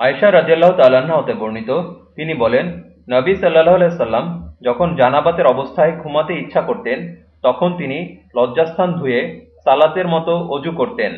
আয়সা রাজিয়াল্লাহ তাল্লাহ্ন হতে বর্ণিত, তিনি বলেন, নবী সাল্লাহ সাল্লাম যখন জানাবাতের অবস্থায় ঘুমাতে ইচ্ছা করতেন, তখন তিনি লজ্জাস্থান ধুয়ে সালাতের মতো অজু করতেন।